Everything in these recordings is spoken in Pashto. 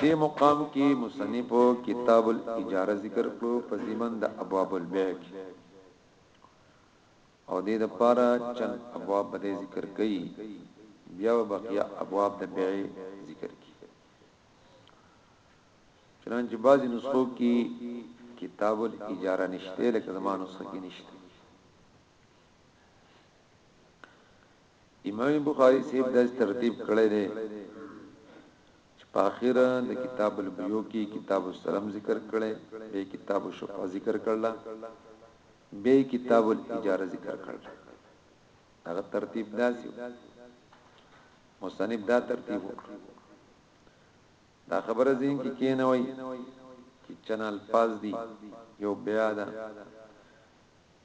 دې مقام کې مصنف کتاب الاجاره ذکر کړو په زمن د ابواب البيع کې او دې د پاره چن ابواب به ذکر کړي بیا بقیا ابواب د بيع ذکر کړي چنانچه بعضی نسخو کې کتاب الاجاره نشته لکه زمانو سکه نشته امام بخاری صاحب د ترتیب کړی دی چې په اخره د کتاب البیو کې کتاب السلام ذکر کړي به کتاب الشفاء ذکر کړل به کتاب الاجاره ذکر کړل هغه ترتیب داسې مصنف دا ترتیب وکړ دا خبره زین کې کینه وای چې چنل پاز دی یو بیا ده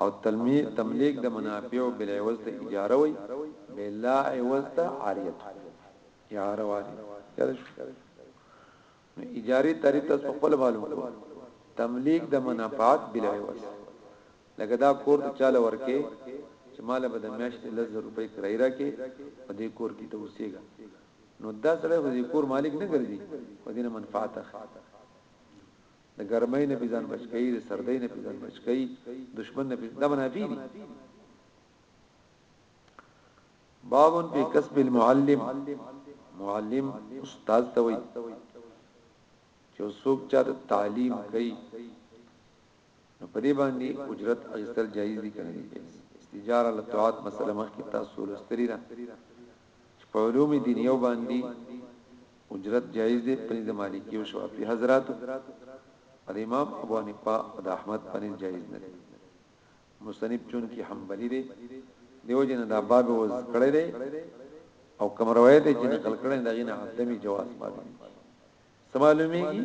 او تملیک د منافعو بالعوض ته اجاره وي بلا عوض ته عاریت اعاره واري یاد شو نو اجاره تعریف ته خپل معلوم کو تملیک د منافعات بالعوض لکه دا کور ته چاله ورکه چې مال به د میاشت لزر روپۍ کرای راکې په دې کور کې ته اوسېګا نو دا سره خو دې کور مالک نه ګرځي خو دې نه منفعت اخلي د ګرمۍ نه پي ځان بچ کړي د سردۍ نه پي ځان بچ کړي دشمن نه پي دا منافي دي باب فی کسب المعلم معلم استاد ته وي چې څوک چا د تعلیم کوي نو په دې باندې اجرت اخیستل جایز دي کنه استجاره لطاعت مسله مخ کې تاسو لستری ده چې په علوم دینیو باندی اجرت جایز دی په نزد مالکی او شوافی حضراتو او د امام ابو حنیفه او د احمد په نزد جایز نه دی مصنف چون کې حنبلی دی دیو جن دا باب وز کړی دی او کوم روایت چې نقل کړی دا غینه عدمی جواز پاتې سمالومیږي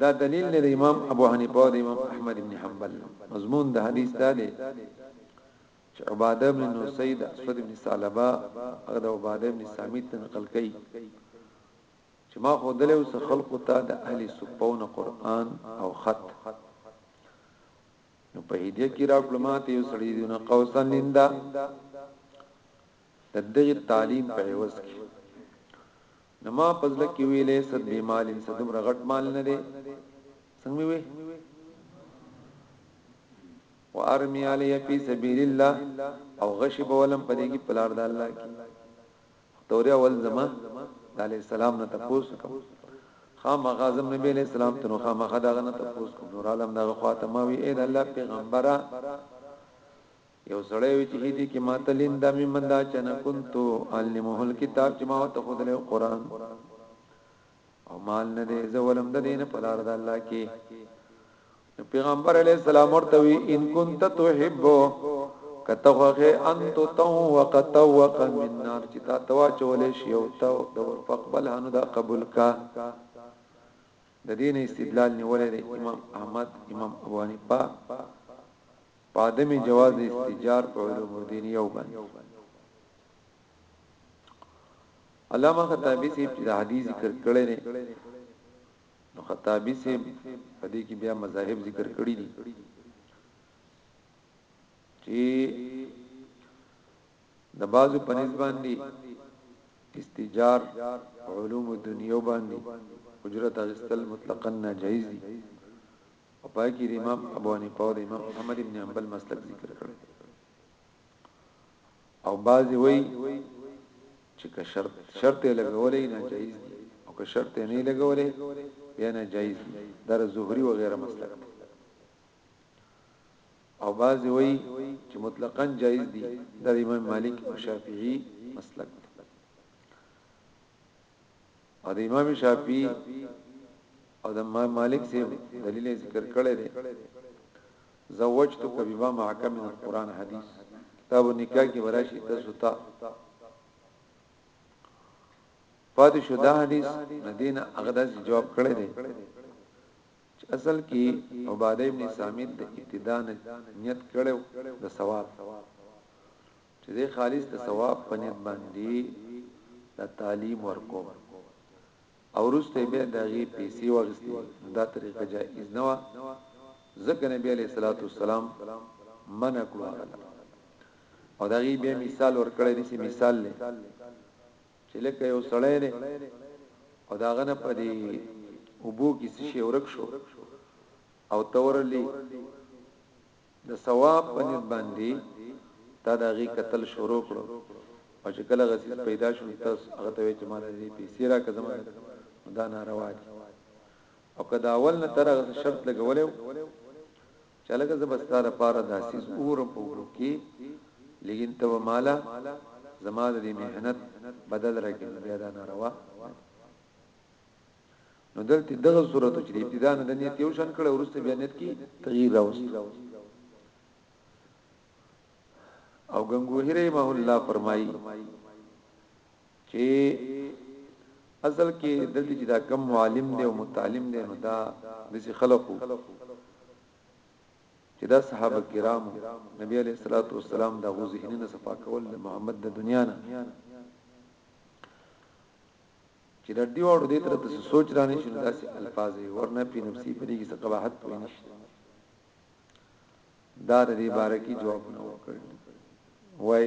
دا دلیل دی د امام ابو حنیفه او د امام احمد ابن حنبل مضمون د حدیث دا دی چې عباده ابن نصید اسود ابن ثعلبه هغه د عباده ابن سامیت نقل کړي چې ما خو دلې اوس خلق ته د اهل سپون قران او خط نو په هدیه کې را کلمات یو سړی دی نو قوسن لندا د دغه تعلیم په عوض کې نو ما په زړه کې وی لیست بی مالین څه دومره غټ مال نه دی څنګه مې وی وارمی علی فی سبیل الله او غشی په ولم پدې کې پلار د الله کې تورې اول زما د علی السلام نه تاسو کوم خام غازم نبی علیہ السلام تنو خام خدغه نه تاسو کوم نور عالم دغه خاتمه وی اې د الله پیغمبره یو سړی وی چی هیدی کی ما ته لین دامی مندا چنه کنتو علمه الکتاب چی ما ورته خودلی قرآن او مال نه دی زه ولم د دین په لار د الله کی پیغمبر علی السلام ورته وی ان کنت تحبو کتوغه انت تو وقت وق من نار چې تا توا چولې شی او تو د ور فقبل هنو دا قبول کا د دین استدلال نیولې امام احمد امام ابو حنیفه په عدم جواز استئجار په علوم الدين يو باندې علامه خطابی صاحب چې د حدیث ذکر کړی دی نو خطابی صاحب په دې کې بیا مذاهب ذکر کړی دي چې د بازو پنځ باندې استجار علوم دنیا باندې اجرت اغستل مطلقاً ناجایز دي او پای کې د امام ابو حنیفه او د امام احمد ابن حنبل مسلک ذکر کړ او بعضی وای چې که شرط شرط لګولې نه جایز دي او که شرط نه لګولې بیا نه جایز دي در زهري و غیره مسلک دي او بعضی وای چې مطلقاً جایز دي در امام مالک او شافعي مسلک دي او د امام شافعي او د امام مالک سي دلیل ذکر کړی دی زوجت کبیبا محکم من القران حدیث کتاب نکاح کې وراشي تاسو ته پاتې شو دا حدیث ندین اغدا سي جواب کړی دی چې اصل کې عباده ابن سامد د ابتدا نیت کړو د ثواب چې زۀ خالص د ثواب په نيت باندې دا تعليم ورکوم او وروسته يې بيا د هغې پېسې واخيستې نو دا طريقه جائز نه وه ځکه نبي عليه الصلاة والسلام منع کړو هغه ته او د هغې بيا مثال ورکړی داسې مثال دی چې لکه يو سړی دی او د هغه نه په دې اوبو کې څه شی ورک شو او تورلې د ثواب په نیت باندې تا د هغې کتل شروع کړو او چې کله هغه څیز پیدا شو نو ته هغه ته وایې چې ما ته دې پیسې راکړه زما نو دا ناروا دي او که د اول نه تر هغه شرط لګولی و چې هلکه زه به ستا لپاره دا څیز وګورم په وګړو کې لیکن ته به ماله زما د دې محنت بدل راکړې بیا دا ناروا نو دلته دغه صورت چې ابتدا نه د نیت یو شان کړه ورسته بیا نیت کې تغییر راوست او غنگوهی رحمه الله فرمایي چې اصل کې دلته چې دا کم معلم دی او متعلم دی نو دا د خلقو چې دا صحابه کرام نبی علیہ الصلوۃ والسلام دا غو ذهنونه صفا کول محمد د دنیا نه چې ردی واړو دې تر ته سوچ را نه شي داسې الفاظ وي ورنه په نفسي په دې کې څه قباحت پوي نشته دا د دې باره کې جواب نه وکړي وای